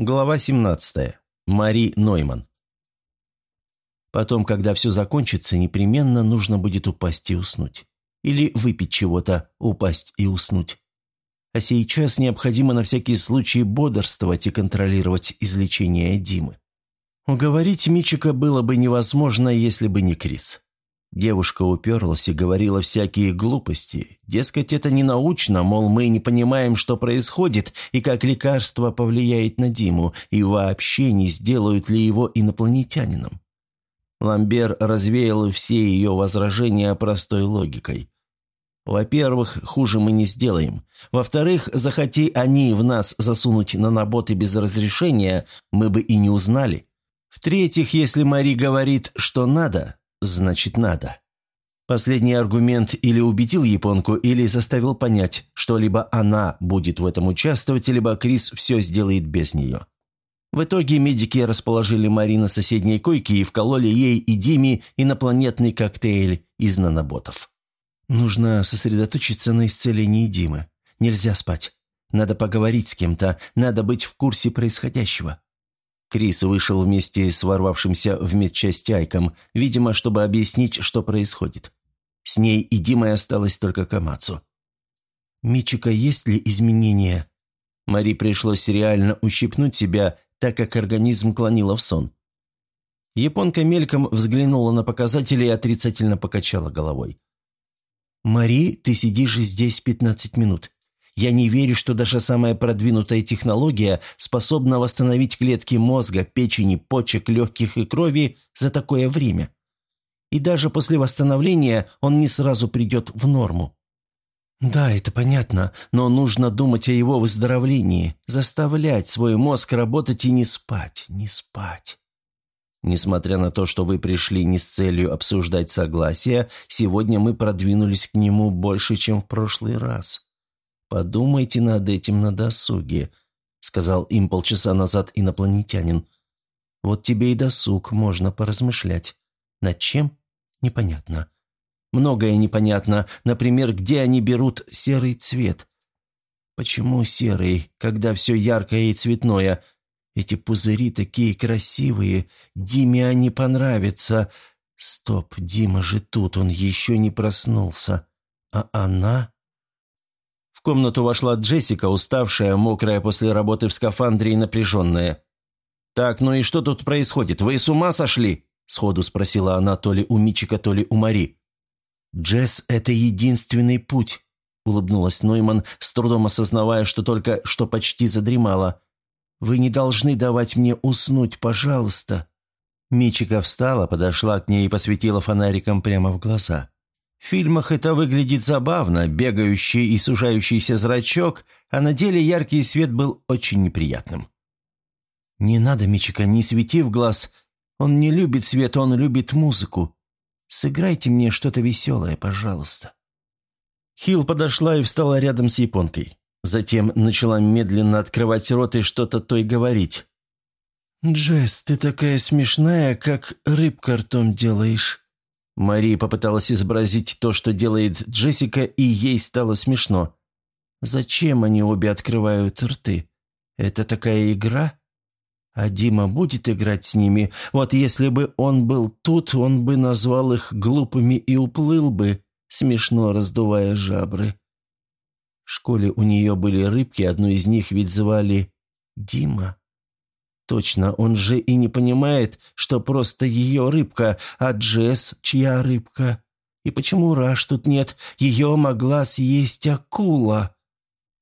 Глава 17. Мари Нойман. Потом, когда все закончится, непременно нужно будет упасть и уснуть. Или выпить чего-то, упасть и уснуть. А сейчас необходимо на всякий случай бодрствовать и контролировать излечение Димы. Уговорить Мичика было бы невозможно, если бы не Крис. Девушка уперлась и говорила всякие глупости. Дескать, это не научно, мол, мы не понимаем, что происходит и как лекарство повлияет на Диму, и вообще не сделают ли его инопланетянином. Ламбер развеял все ее возражения простой логикой. Во-первых, хуже мы не сделаем. Во-вторых, захоти они в нас засунуть наноботы без разрешения, мы бы и не узнали. В-третьих, если Мари говорит, что надо, значит надо. Последний аргумент или убедил японку, или заставил понять, что либо она будет в этом участвовать, либо Крис все сделает без нее. В итоге медики расположили Мари на соседней койке и вкололи ей и Диме инопланетный коктейль из наноботов. «Нужно сосредоточиться на исцелении Димы. Нельзя спать. Надо поговорить с кем-то, надо быть в курсе происходящего. Крис вышел вместе с ворвавшимся в медчасть Айком, видимо, чтобы объяснить, что происходит. С ней и Димой осталось только Камацу. «Мичика, есть ли изменения?» Мари пришлось реально ущипнуть себя, так как организм клонило в сон. Японка мельком взглянула на показатели и отрицательно покачала головой. «Мари, ты сидишь здесь пятнадцать минут. Я не верю, что даже самая продвинутая технология способна восстановить клетки мозга, печени, почек, легких и крови за такое время. И даже после восстановления он не сразу придет в норму. Да, это понятно, но нужно думать о его выздоровлении, заставлять свой мозг работать и не спать, не спать. Несмотря на то, что вы пришли не с целью обсуждать согласие, сегодня мы продвинулись к нему больше, чем в прошлый раз. «Подумайте над этим на досуге», — сказал им полчаса назад инопланетянин. «Вот тебе и досуг, можно поразмышлять. Над чем? Непонятно. Многое непонятно. Например, где они берут серый цвет? Почему серый, когда все яркое и цветное? Эти пузыри такие красивые. Диме они понравятся. Стоп, Дима же тут, он еще не проснулся. А она...» Комнату вошла Джессика, уставшая, мокрая после работы в скафандре и напряженная. «Так, ну и что тут происходит? Вы с ума сошли?» Сходу спросила она то ли у Мичика, то ли у Мари. «Джесс – это единственный путь», – улыбнулась Нойман, с трудом осознавая, что только что почти задремала. «Вы не должны давать мне уснуть, пожалуйста». Мичика встала, подошла к ней и посветила фонариком прямо в глаза. В фильмах это выглядит забавно, бегающий и сужающийся зрачок, а на деле яркий свет был очень неприятным. «Не надо, Мичика, не свети в глаз. Он не любит свет, он любит музыку. Сыграйте мне что-то веселое, пожалуйста». Хилл подошла и встала рядом с японкой. Затем начала медленно открывать рот и что-то той говорить. «Джесс, ты такая смешная, как рыбка ртом делаешь». Мари попыталась изобразить то, что делает Джессика, и ей стало смешно. «Зачем они обе открывают рты? Это такая игра? А Дима будет играть с ними? Вот если бы он был тут, он бы назвал их глупыми и уплыл бы, смешно раздувая жабры». В школе у нее были рыбки, одну из них ведь звали Дима. Точно, он же и не понимает, что просто ее рыбка, а Джесс чья рыбка. И почему Раш тут нет? Ее могла съесть акула.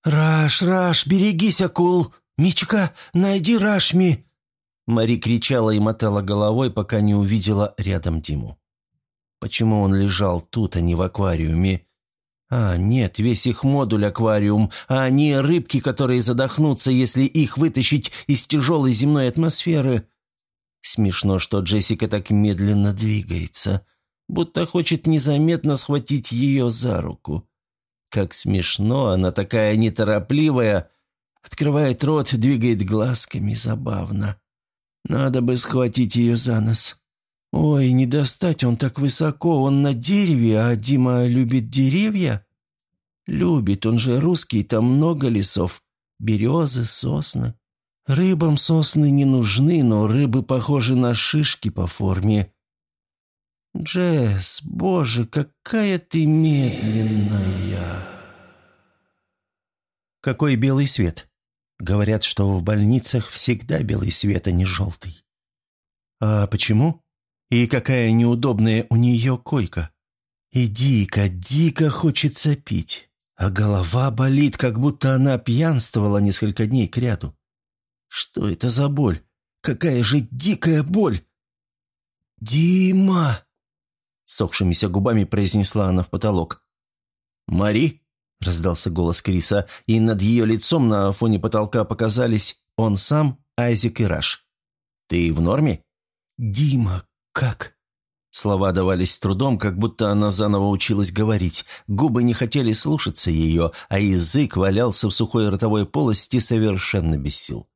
«Раш, Раш, берегись, акул! Мичка, найди Рашми!» Мари кричала и мотала головой, пока не увидела рядом Диму. Почему он лежал тут, а не в аквариуме? А, нет, весь их модуль аквариум, а они рыбки, которые задохнутся, если их вытащить из тяжелой земной атмосферы. Смешно, что Джессика так медленно двигается, будто хочет незаметно схватить ее за руку. Как смешно, она такая неторопливая, открывает рот, двигает глазками, забавно. Надо бы схватить ее за нос. «Ой, не достать, он так высоко, он на дереве, а Дима любит деревья?» «Любит, он же русский, там много лесов, березы, сосны. Рыбам сосны не нужны, но рыбы похожи на шишки по форме. Джесс, боже, какая ты медленная. Какой белый свет. Говорят, что в больницах всегда белый свет, а не желтый. А почему? И какая неудобная у нее койка. И дико, дико хочется пить. А голова болит, как будто она пьянствовала несколько дней кряду. Что это за боль? Какая же дикая боль! «Дима!» Сохшимися губами произнесла она в потолок. «Мари?» – раздался голос Криса, и над ее лицом на фоне потолка показались он сам, Айзек и Раш. «Ты в норме?» «Дима, как?» Слова давались с трудом, как будто она заново училась говорить. Губы не хотели слушаться ее, а язык валялся в сухой ротовой полости совершенно без сил.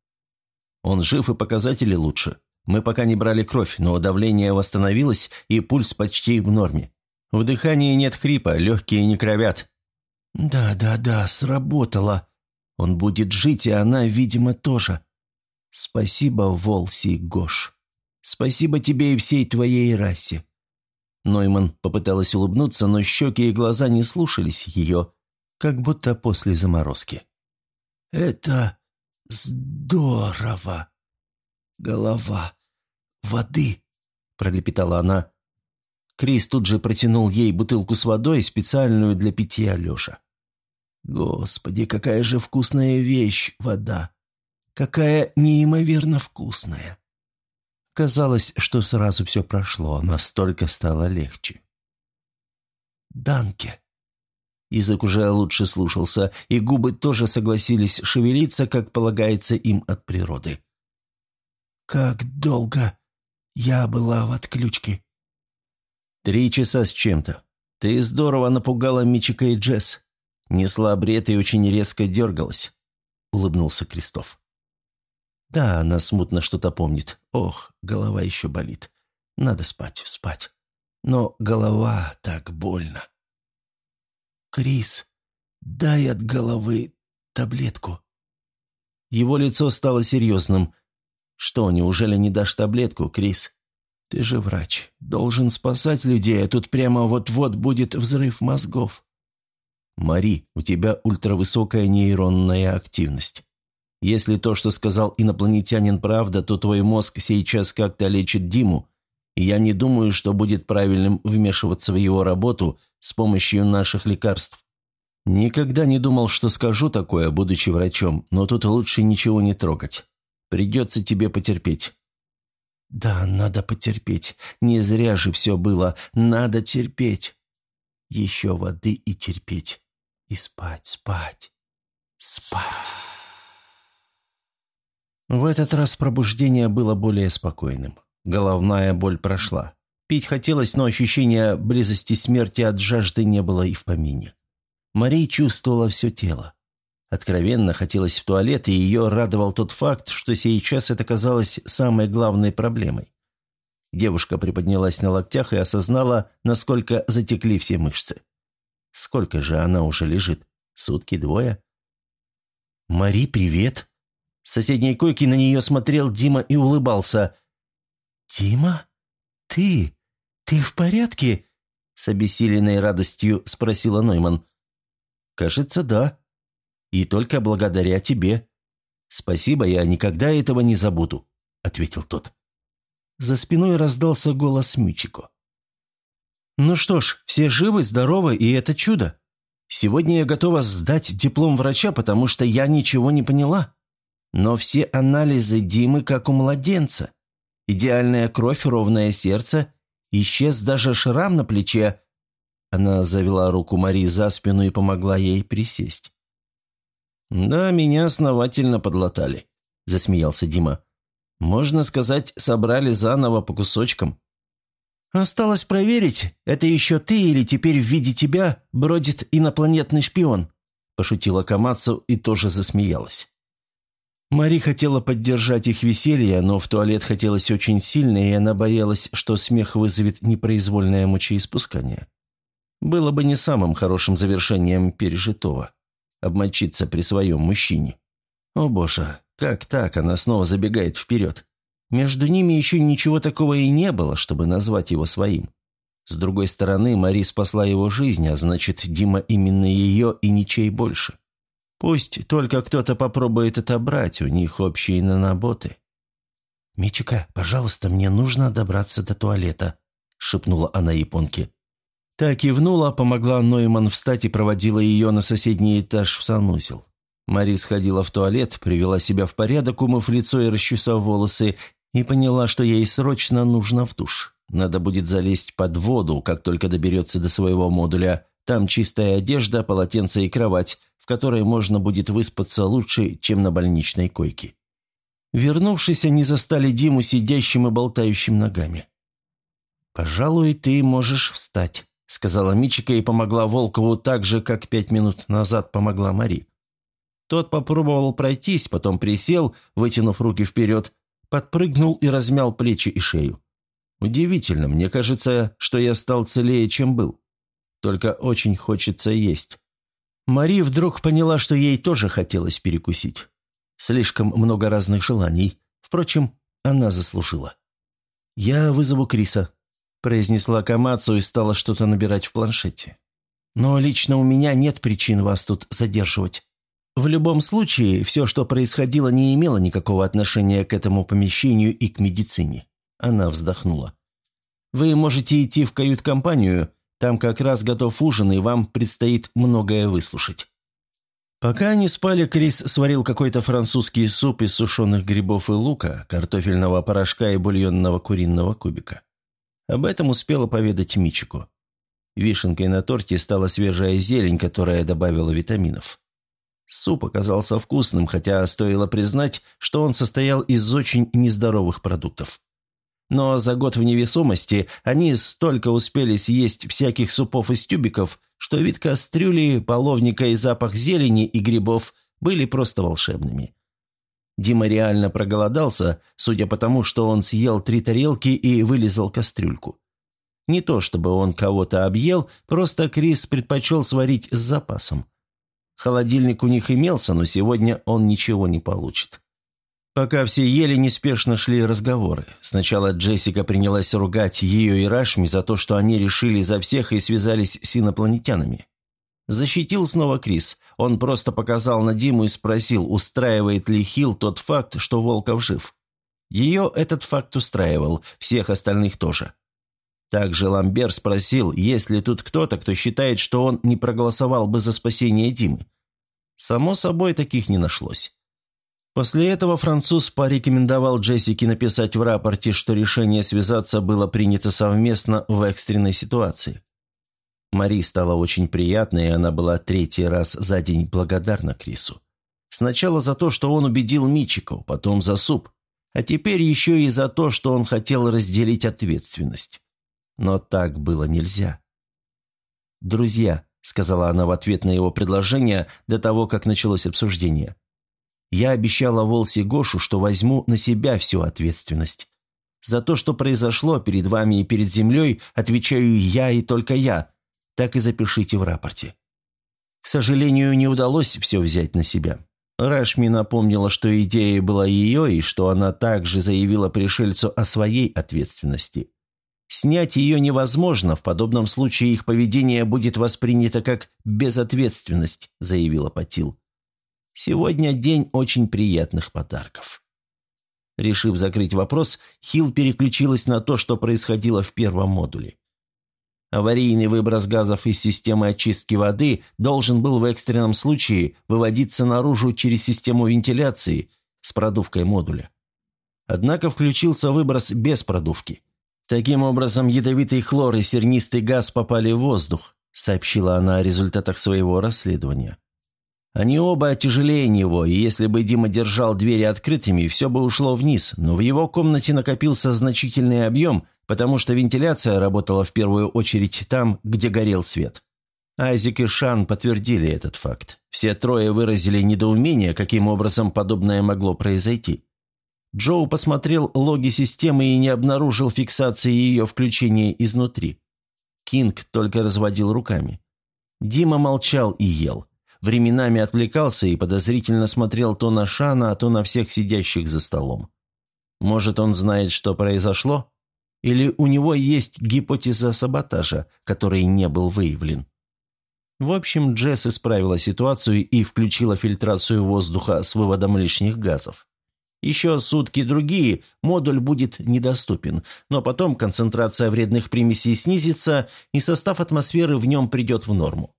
Он жив и показатели лучше. Мы пока не брали кровь, но давление восстановилось и пульс почти в норме. В дыхании нет хрипа, легкие не кровят. «Да, да, да, сработало. Он будет жить, и она, видимо, тоже. Спасибо, Волси Гош. Спасибо тебе и всей твоей расе». Нойман попыталась улыбнуться, но щеки и глаза не слушались ее, как будто после заморозки. «Это «Здорово! Голова! Воды!» – пролепетала она. Крис тут же протянул ей бутылку с водой, специальную для питья Леша. «Господи, какая же вкусная вещь вода! Какая неимоверно вкусная!» Казалось, что сразу все прошло, настолько стало легче. «Данке!» Язык уже лучше слушался, и губы тоже согласились шевелиться, как полагается им от природы. «Как долго я была в отключке?» «Три часа с чем-то. Ты здорово напугала Мичика и Джесс. Несла бред и очень резко дергалась», — улыбнулся Крестов. «Да, она смутно что-то помнит. Ох, голова еще болит. Надо спать, спать. Но голова так больно». «Крис, дай от головы таблетку». Его лицо стало серьезным. «Что, неужели не дашь таблетку, Крис? Ты же врач, должен спасать людей, а тут прямо вот-вот будет взрыв мозгов». «Мари, у тебя ультравысокая нейронная активность. Если то, что сказал инопланетянин, правда, то твой мозг сейчас как-то лечит Диму, я не думаю, что будет правильным вмешиваться в его работу с помощью наших лекарств. Никогда не думал, что скажу такое, будучи врачом, но тут лучше ничего не трогать. Придется тебе потерпеть». «Да, надо потерпеть. Не зря же все было. Надо терпеть. Еще воды и терпеть. И спать, спать, спать». В этот раз пробуждение было более спокойным. Головная боль прошла. Пить хотелось, но ощущения близости смерти от жажды не было и в помине. Мария чувствовала все тело. Откровенно хотелось в туалет, и ее радовал тот факт, что сейчас это казалось самой главной проблемой. Девушка приподнялась на локтях и осознала, насколько затекли все мышцы. Сколько же она уже лежит? Сутки, двое? «Мари, привет!» С соседней койки на нее смотрел Дима и улыбался – «Тима? Ты? Ты в порядке?» С обессиленной радостью спросила Нойман. «Кажется, да. И только благодаря тебе. Спасибо, я никогда этого не забуду», — ответил тот. За спиной раздался голос Мючико. «Ну что ж, все живы, здоровы, и это чудо. Сегодня я готова сдать диплом врача, потому что я ничего не поняла. Но все анализы Димы как у младенца. Идеальная кровь, ровное сердце. Исчез даже шрам на плече. Она завела руку Мари за спину и помогла ей присесть. «Да, меня основательно подлатали», – засмеялся Дима. «Можно сказать, собрали заново по кусочкам». «Осталось проверить, это еще ты или теперь в виде тебя бродит инопланетный шпион», – пошутила Камацу и тоже засмеялась. Мари хотела поддержать их веселье, но в туалет хотелось очень сильно, и она боялась, что смех вызовет непроизвольное мочеиспускание. Было бы не самым хорошим завершением пережитого – обмочиться при своем мужчине. О боже, Как так она снова забегает вперед? Между ними еще ничего такого и не было, чтобы назвать его своим. С другой стороны, Мари спасла его жизнь, а значит, Дима именно ее и ничей больше. Пусть только кто-то попробует отобрать, у них общие наноботы. «Мичика, пожалуйста, мне нужно добраться до туалета», — шепнула она японке. Та кивнула, помогла Нойман встать и проводила ее на соседний этаж в санузел. Мари сходила в туалет, привела себя в порядок, умыв лицо и расчесав волосы, и поняла, что ей срочно нужно в душ. Надо будет залезть под воду, как только доберется до своего модуля. Там чистая одежда, полотенце и кровать, в которой можно будет выспаться лучше, чем на больничной койке. Вернувшись, они застали Диму сидящим и болтающим ногами. «Пожалуй, ты можешь встать», — сказала Мичика и помогла Волкову так же, как пять минут назад помогла Мари. Тот попробовал пройтись, потом присел, вытянув руки вперед, подпрыгнул и размял плечи и шею. Удивительно, мне кажется, что я стал целее, чем был. Только очень хочется есть. Мари вдруг поняла, что ей тоже хотелось перекусить. Слишком много разных желаний. Впрочем, она заслужила. «Я вызову Криса», – произнесла Камацу и стала что-то набирать в планшете. «Но лично у меня нет причин вас тут задерживать. В любом случае, все, что происходило, не имело никакого отношения к этому помещению и к медицине. Она вздохнула. «Вы можете идти в кают-компанию, там как раз готов ужин, и вам предстоит многое выслушать». Пока они спали, Крис сварил какой-то французский суп из сушеных грибов и лука, картофельного порошка и бульонного куриного кубика. Об этом успела поведать Мичику. Вишенкой на торте стала свежая зелень, которая добавила витаминов. Суп оказался вкусным, хотя стоило признать, что он состоял из очень нездоровых продуктов. Но за год в невесомости они столько успели съесть всяких супов из тюбиков, что вид кастрюли, половника и запах зелени и грибов были просто волшебными. Дима реально проголодался, судя по тому, что он съел три тарелки и вылезал кастрюльку. Не то чтобы он кого-то объел, просто Крис предпочел сварить с запасом. Холодильник у них имелся, но сегодня он ничего не получит. Пока все ели, неспешно шли разговоры. Сначала Джессика принялась ругать ее и Рашми за то, что они решили за всех и связались с инопланетянами. Защитил снова Крис. Он просто показал на Диму и спросил, устраивает ли Хилл тот факт, что Волков жив. Ее этот факт устраивал, всех остальных тоже. Также Ламбер спросил, есть ли тут кто-то, кто считает, что он не проголосовал бы за спасение Димы. Само собой, таких не нашлось. После этого француз порекомендовал Джессике написать в рапорте, что решение связаться было принято совместно в экстренной ситуации. Мари стала очень приятной, и она была третий раз за день благодарна Крису. Сначала за то, что он убедил Мичику, потом за суп, а теперь еще и за то, что он хотел разделить ответственность. Но так было нельзя. «Друзья», — сказала она в ответ на его предложение до того, как началось обсуждение, «я обещала Волсе Гошу, что возьму на себя всю ответственность. За то, что произошло перед вами и перед землей, отвечаю я и только я. Так и запишите в рапорте». К сожалению, не удалось все взять на себя. Рашми напомнила, что идея была ее, и что она также заявила пришельцу о своей ответственности. Снять ее невозможно, в подобном случае их поведение будет воспринято как безответственность», – заявила Патил. «Сегодня день очень приятных подарков». Решив закрыть вопрос, Хилл переключилась на то, что происходило в первом модуле. Аварийный выброс газов из системы очистки воды должен был в экстренном случае выводиться наружу через систему вентиляции с продувкой модуля. Однако включился выброс без продувки – Таким образом, ядовитый хлор и сернистый газ попали в воздух, сообщила она о результатах своего расследования. Они оба тяжелее него, и если бы Дима держал двери открытыми, все бы ушло вниз, но в его комнате накопился значительный объем, потому что вентиляция работала в первую очередь там, где горел свет. Айзек и Шан подтвердили этот факт. Все трое выразили недоумение, каким образом подобное могло произойти. Джоу посмотрел логи системы и не обнаружил фиксации ее включения изнутри. Кинг только разводил руками. Дима молчал и ел. Временами отвлекался и подозрительно смотрел то на Шана, то на всех сидящих за столом. Может, он знает, что произошло? Или у него есть гипотеза саботажа, который не был выявлен? В общем, Джесс исправила ситуацию и включила фильтрацию воздуха с выводом лишних газов. Еще сутки другие модуль будет недоступен, но потом концентрация вредных примесей снизится, и состав атмосферы в нем придет в норму.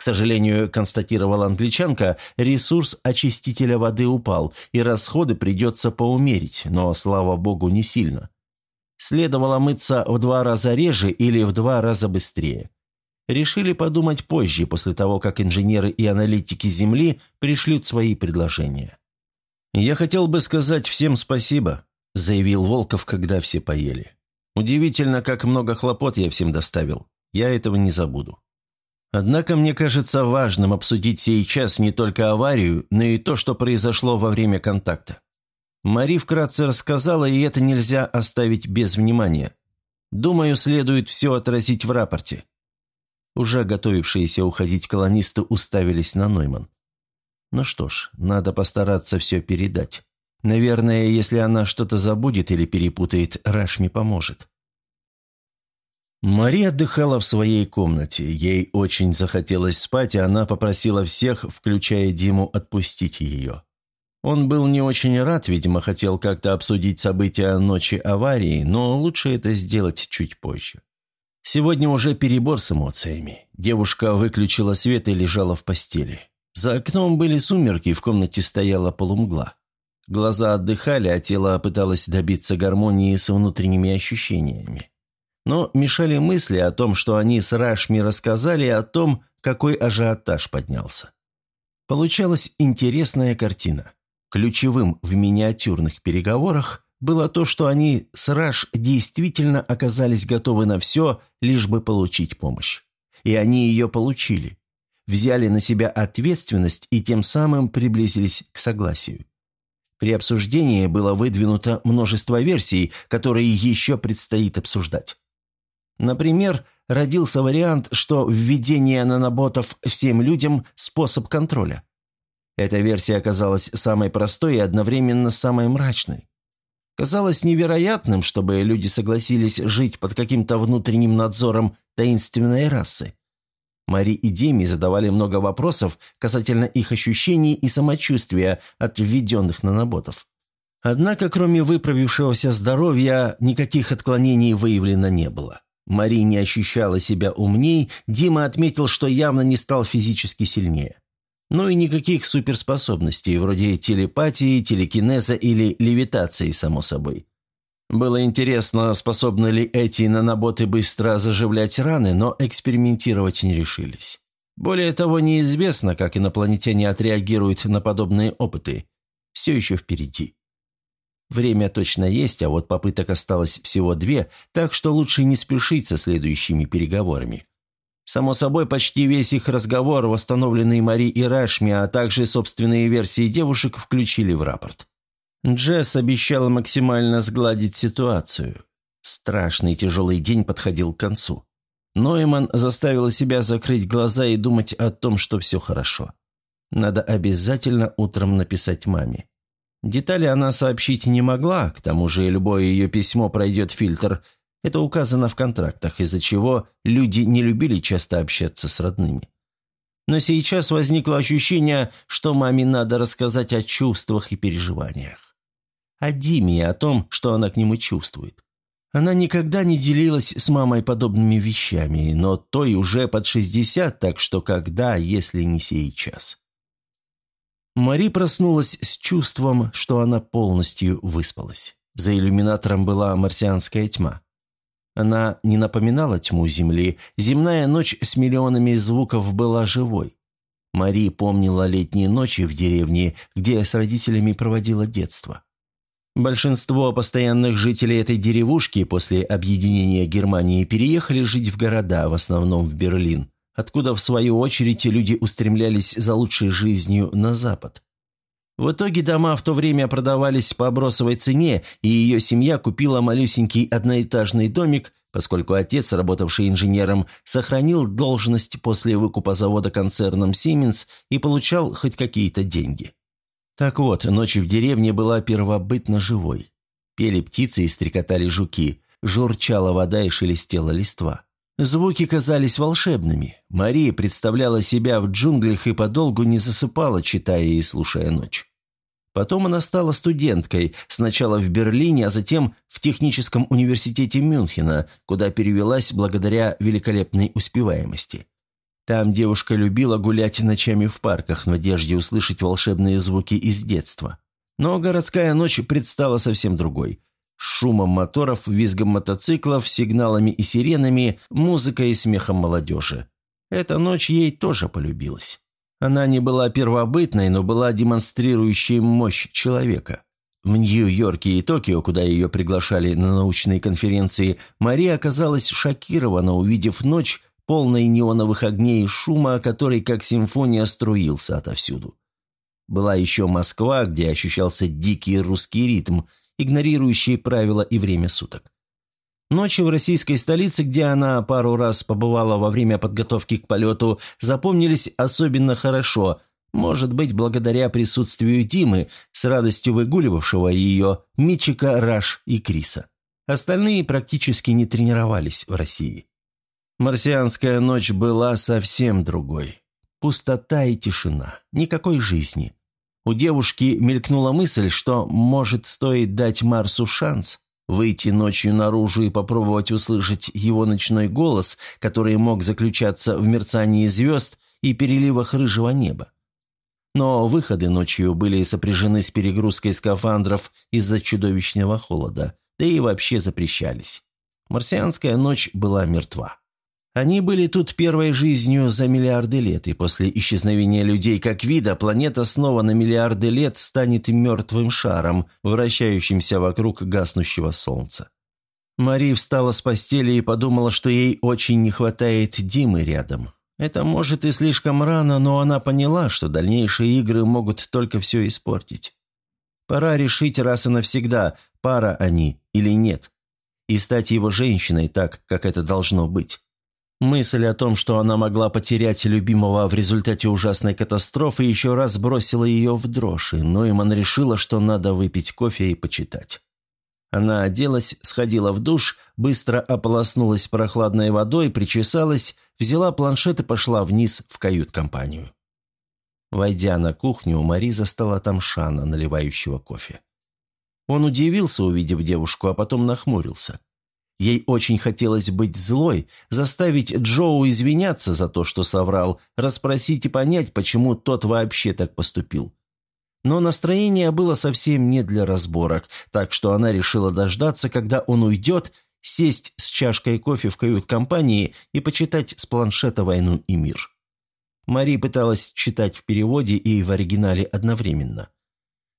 К сожалению, констатировала англичанка, ресурс очистителя воды упал, и расходы придется поумерить, но, слава богу, не сильно. Следовало мыться в два раза реже или в два раза быстрее. Решили подумать позже, после того, как инженеры и аналитики Земли пришлют свои предложения. «Я хотел бы сказать всем спасибо», – заявил Волков, когда все поели. «Удивительно, как много хлопот я всем доставил. Я этого не забуду». Однако мне кажется важным обсудить сейчас не только аварию, но и то, что произошло во время контакта. Мари вкратце рассказала, и это нельзя оставить без внимания. Думаю, следует все отразить в рапорте. Уже готовившиеся уходить колонисты уставились на Нойман. Ну что ж, надо постараться все передать. Наверное, если она что-то забудет или перепутает, Рашми поможет. Мари отдыхала в своей комнате. Ей очень захотелось спать, и она попросила всех, включая Диму, отпустить ее. Он был не очень рад, видимо, хотел как-то обсудить события ночи аварии, но лучше это сделать чуть позже. Сегодня уже перебор с эмоциями. Девушка выключила свет и лежала в постели. За окном были сумерки, в комнате стояла полумгла. Глаза отдыхали, а тело пыталось добиться гармонии с внутренними ощущениями. Но мешали мысли о том, что они с Рашми рассказали, о том, какой ажиотаж поднялся. Получалась интересная картина. Ключевым в миниатюрных переговорах было то, что они с Раш действительно оказались готовы на все, лишь бы получить помощь. И они ее получили. Взяли на себя ответственность и тем самым приблизились к согласию. При обсуждении было выдвинуто множество версий, которые еще предстоит обсуждать. Например, родился вариант, что введение наноботов всем людям – способ контроля. Эта версия оказалась самой простой и одновременно самой мрачной. Казалось невероятным, чтобы люди согласились жить под каким-то внутренним надзором таинственной расы. Мари и Деми задавали много вопросов касательно их ощущений и самочувствия от введенных наноботов. Однако, кроме выправившегося здоровья, никаких отклонений выявлено не было. Мари не ощущала себя умней, Дима отметил, что явно не стал физически сильнее. Ну и никаких суперспособностей, вроде телепатии, телекинеза или левитации, само собой. Было интересно, способны ли эти наноботы быстро заживлять раны, но экспериментировать не решились. Более того, неизвестно, как инопланетяне отреагируют на подобные опыты. Все еще впереди. Время точно есть, а вот попыток осталось всего две, так что лучше не спешить со следующими переговорами. Само собой, почти весь их разговор, восстановленный Мари и Рашми, а также собственные версии девушек, включили в рапорт. Джесс обещала максимально сгладить ситуацию. Страшный тяжелый день подходил к концу. Нойман заставила себя закрыть глаза и думать о том, что все хорошо. Надо обязательно утром написать маме. Детали она сообщить не могла, к тому же любое ее письмо пройдет фильтр. Это указано в контрактах, из-за чего люди не любили часто общаться с родными. Но сейчас возникло ощущение, что маме надо рассказать о чувствах и переживаниях. О Диме и о том, что она к нему чувствует. Она никогда не делилась с мамой подобными вещами, но той уже под 60, так что когда, если не сейчас. Мари проснулась с чувством, что она полностью выспалась. За иллюминатором была марсианская тьма. Она не напоминала тьму Земли, земная ночь с миллионами звуков была живой. Мари помнила летние ночи в деревне, где с родителями проводила детство. Большинство постоянных жителей этой деревушки после объединения Германии переехали жить в города, в основном в Берлин откуда, в свою очередь, люди устремлялись за лучшей жизнью на запад. В итоге дома в то время продавались по бросовой цене, и ее семья купила малюсенький одноэтажный домик, поскольку отец, работавший инженером, сохранил должность после выкупа завода концерном «Сименс» и получал хоть какие-то деньги. Так вот, ночь в деревне была первобытно живой. Пели птицы и стрекотали жуки, журчала вода и шелестела листва. Звуки казались волшебными. Мария представляла себя в джунглях и подолгу не засыпала, читая и слушая ночь. Потом она стала студенткой, сначала в Берлине, а затем в Техническом университете Мюнхена, куда перевелась благодаря великолепной успеваемости. Там девушка любила гулять ночами в парках в надежде услышать волшебные звуки из детства. Но городская ночь предстала совсем другой. Шумом моторов, визгом мотоциклов, сигналами и сиренами, музыкой и смехом молодежи. Эта ночь ей тоже полюбилась. Она не была первобытной, но была демонстрирующей мощь человека. В Нью-Йорке и Токио, куда ее приглашали на научные конференции, Мария оказалась шокирована, увидев ночь, полной неоновых огней и шума, который как симфония струился отовсюду. Была еще Москва, где ощущался дикий русский ритм, игнорирующий правила и время суток. Ночи в российской столице, где она пару раз побывала во время подготовки к полету, запомнились особенно хорошо, может быть, благодаря присутствию Димы, с радостью выгуливавшего ее, Мичика, Раш и Криса. Остальные практически не тренировались в России. Марсианская ночь была совсем другой. Пустота и тишина, никакой жизни. У девушки мелькнула мысль, что, может, стоит дать Марсу шанс – Выйти ночью наружу и попробовать услышать его ночной голос, который мог заключаться в мерцании звезд и переливах рыжего неба. Но выходы ночью были сопряжены с перегрузкой скафандров из-за чудовищного холода, да и вообще запрещались. Марсианская ночь была мертва. Они были тут первой жизнью за миллиарды лет, и после исчезновения людей как вида планета снова на миллиарды лет станет мертвым шаром, вращающимся вокруг гаснущего Солнца. Мари встала с постели и подумала, что ей очень не хватает Димы рядом. Это может и слишком рано, но она поняла, что дальнейшие игры могут только все испортить. Пора решить раз и навсегда, пара они или нет, и стать его женщиной так, как это должно быть. Мысль о том, что она могла потерять любимого в результате ужасной катастрофы, еще раз бросила ее в дрожь, и Нойман решила, что надо выпить кофе и почитать. Она оделась, сходила в душ, быстро ополоснулась прохладной водой, причесалась, взяла планшет и пошла вниз в кают-компанию. Войдя на кухню, Мари застала там Шана, наливающего кофе. Он удивился, увидев девушку, а потом нахмурился. Ей очень хотелось быть злой, заставить Джоу извиняться за то, что соврал, расспросить и понять, почему тот вообще так поступил. Но настроение было совсем не для разборок, так что она решила дождаться, когда он уйдет, сесть с чашкой кофе в кают-компании и почитать с планшета «Войну и мир». Мари пыталась читать в переводе и в оригинале одновременно.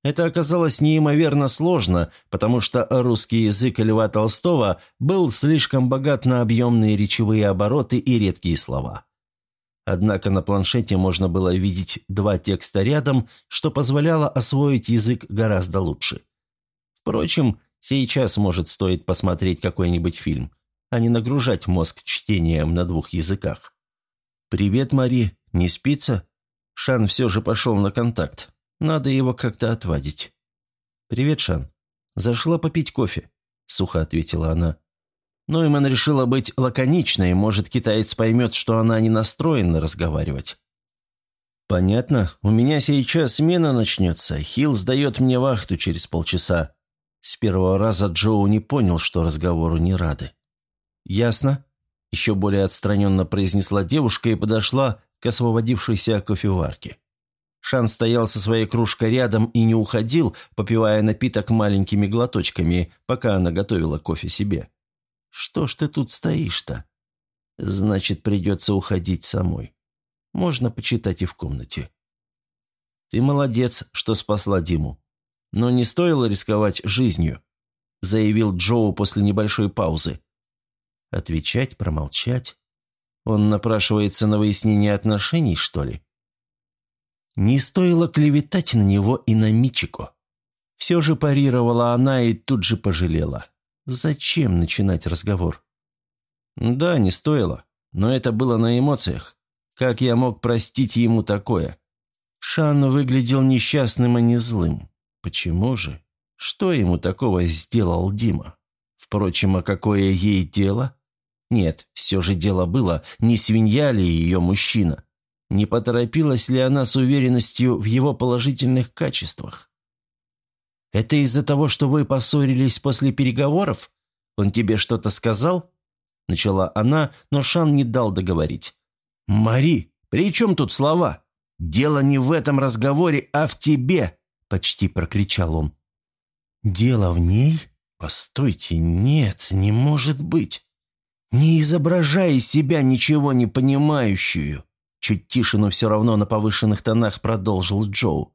Это оказалось неимоверно сложно, потому что русский язык Льва Толстого был слишком богат на объемные речевые обороты и редкие слова. Однако на планшете можно было видеть два текста рядом, что позволяло освоить язык гораздо лучше. Впрочем, сейчас может стоит посмотреть какой-нибудь фильм, а не нагружать мозг чтением на двух языках. «Привет, Мари. Не спится?» Шан все же пошел на контакт. Надо его как-то отвадить. «Привет, Шан. Зашла попить кофе», — сухо ответила она. Нойман решила быть лаконичной, может, китаец поймет, что она не настроена разговаривать. «Понятно. У меня сейчас смена начнется. Хилл сдает мне вахту через полчаса». С первого раза Джоу не понял, что разговору не рады. «Ясно», — еще более отстраненно произнесла девушка и подошла к освободившейся кофеварке. Шан стоял со своей кружкой рядом и не уходил, попивая напиток маленькими глоточками, пока она готовила кофе себе. «Что ж ты тут стоишь-то?» «Значит, придется уходить самой. Можно почитать и в комнате». «Ты молодец, что спасла Диму. Но не стоило рисковать жизнью», заявил Джоу после небольшой паузы. «Отвечать, промолчать? Он напрашивается на выяснение отношений, что ли?» Не стоило клеветать на него и на Мичико. Все же парировала она и тут же пожалела. Зачем начинать разговор? Да, не стоило, но это было на эмоциях. Как я мог простить ему такое? Шан выглядел несчастным, а не злым. Почему же? Что ему такого сделал Дима? Впрочем, а какое ей дело? Нет, все же дело было, не свинья ли ее мужчина? Не поторопилась ли она с уверенностью в его положительных качествах? «Это из-за того, что вы поссорились после переговоров? Он тебе что-то сказал?» Начала она, но Шан не дал договорить. «Мари, при чем тут слова? Дело не в этом разговоре, а в тебе!» Почти прокричал он. «Дело в ней? Постойте, нет, не может быть. Не изображай из себя ничего не понимающую!» Чуть тише, но все равно на повышенных тонах продолжил Джоу.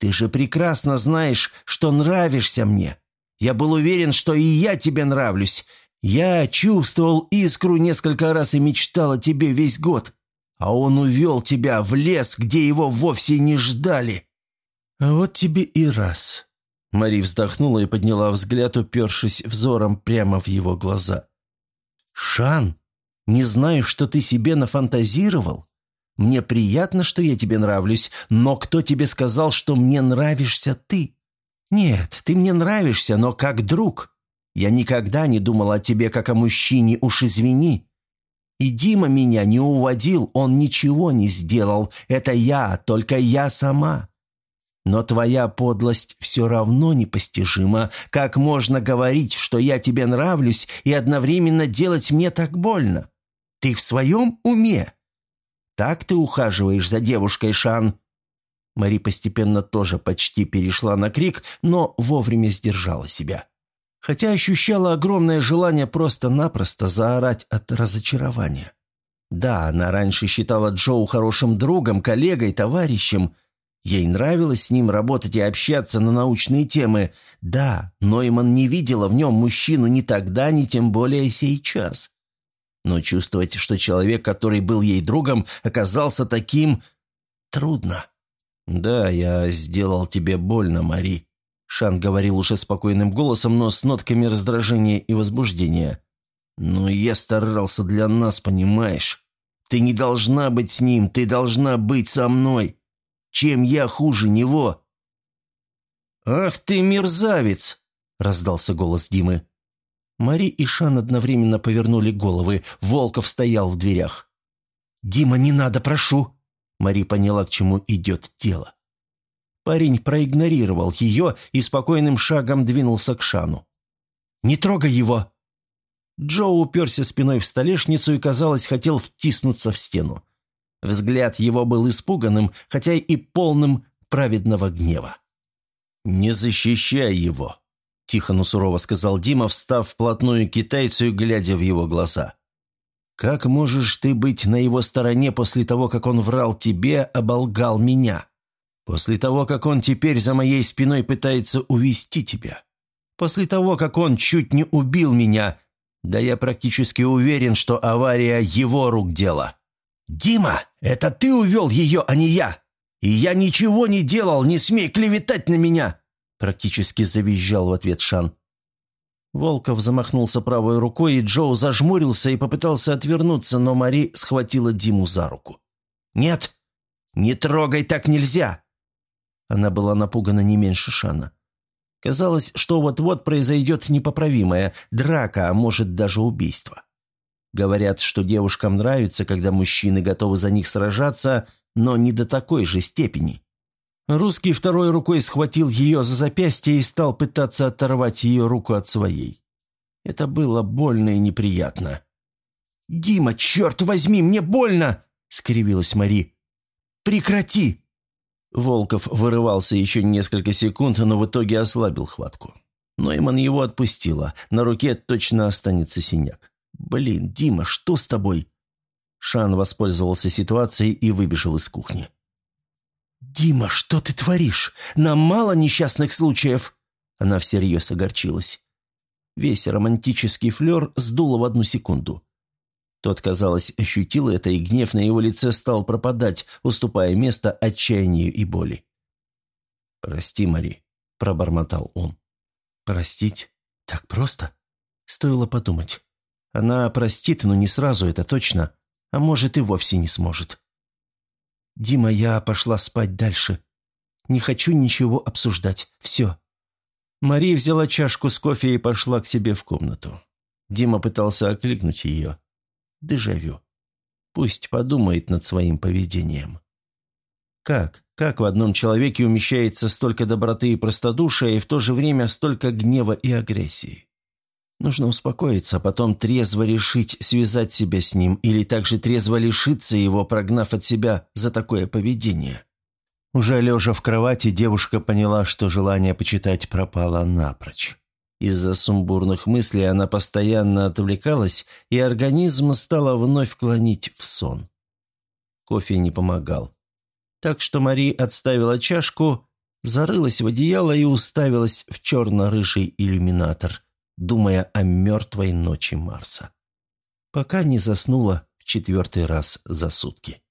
«Ты же прекрасно знаешь, что нравишься мне. Я был уверен, что и я тебе нравлюсь. Я чувствовал искру несколько раз и мечтал о тебе весь год. А он увел тебя в лес, где его вовсе не ждали. А вот тебе и раз». Мари вздохнула и подняла взгляд, упершись взором прямо в его глаза. «Шан, не знаю, что ты себе нафантазировал, мне приятно, что я тебе нравлюсь, но кто тебе сказал, что мне нравишься ты? Нет, ты мне нравишься, но как друг. Я никогда не думал о тебе как о мужчине, уж извини. И Дима меня не уводил, он ничего не сделал. Это я, только я сама. Но твоя подлость все равно непостижима. Как можно говорить, что я тебе нравлюсь, и одновременно делать мне так больно? Ты в своем уме? Так ты ухаживаешь за девушкой, Шан?» Мари постепенно тоже почти перешла на крик, но вовремя сдержала себя. Хотя ощущала огромное желание просто-напросто заорать от разочарования. Да, она раньше считала Джоу хорошим другом, коллегой, товарищем. Ей нравилось с ним работать и общаться на научные темы. Да, Нойман не видела в нем мужчину ни тогда, ни тем более сейчас. Но чувствовать, что человек, который был ей другом, оказался таким... трудно. «Да, я сделал тебе больно, Мари», — Шан говорил уже спокойным голосом, но с нотками раздражения и возбуждения. «Но я старался для нас, понимаешь? Ты не должна быть с ним, ты должна быть со мной. Чем я хуже него?» «Ах ты, мерзавец!» — раздался голос Димы. Мари и Шан одновременно повернули головы. Волков стоял в дверях. «Дима, не надо, прошу!» Мари поняла, к чему идет дело. Парень проигнорировал ее и спокойным шагом двинулся к Шану. «Не трогай его!» Джо уперся спиной в столешницу и, казалось, хотел втиснуться в стену. Взгляд его был испуганным, хотя и полным праведного гнева. «Не защищай его!» – тихо, но сурово сказал Дима, встав вплотную к китайцу и глядя в его глаза. «Как можешь ты быть на его стороне после того, как он врал тебе, оболгал меня? После того, как он теперь за моей спиной пытается увести тебя? После того, как он чуть не убил меня? Да я практически уверен, что авария его рук дело». «Дима, это ты увел ее, а не я! И я ничего не делал, не смей клеветать на меня!» Практически завизжал в ответ Шан. Волков замахнулся правой рукой, и Джоу зажмурился и попытался отвернуться, но Мари схватила Диму за руку. «Нет! Не трогай, так нельзя!» Она была напугана не меньше Шана. Казалось, что вот-вот произойдет непоправимое, драка, а может даже убийство. Говорят, что девушкам нравится, когда мужчины готовы за них сражаться, но не до такой же степени. Русский второй рукой схватил ее за запястье и стал пытаться оторвать ее руку от своей. Это было больно и неприятно. «Дима, черт возьми, мне больно!» — скривилась Мари. «Прекрати!» Волков вырывался еще несколько секунд, но в итоге ослабил хватку. Нойман его отпустила. На руке точно останется синяк. «Блин, Дима, что с тобой?» Шан воспользовался ситуацией и выбежал из кухни. «Дима, что ты творишь? Нам мало несчастных случаев!» Она всерьез огорчилась. Весь романтический флер сдуло в одну секунду. Тот, казалось, ощутил это, и гнев на его лице стал пропадать, уступая место отчаянию и боли. «Прости, Мари», — пробормотал он. «Простить? Так просто?» Стоило подумать. Она простит, но не сразу, это точно. А может, и вовсе не сможет. «Дима, я пошла спать дальше. Не хочу ничего обсуждать. Все». Мария взяла чашку с кофе и пошла к себе в комнату. Дима пытался окликнуть ее. Дежавю. Пусть подумает над своим поведением. Как? Как в одном человеке умещается столько доброты и простодушия, и в то же время столько гнева и агрессии? Нужно успокоиться, а потом трезво решить связать себя с ним или также трезво лишиться его, прогнав от себя за такое поведение. Уже лежа в кровати, девушка поняла, что желание почитать пропало напрочь. Из-за сумбурных мыслей она постоянно отвлекалась, и организм стала вновь клонить в сон. Кофе не помогал. Так что Мари отставила чашку, зарылась в одеяло и уставилась в черно-рыжий иллюминатор, думая о мертвой ночи Марса. Пока не заснула в четвертый раз за сутки.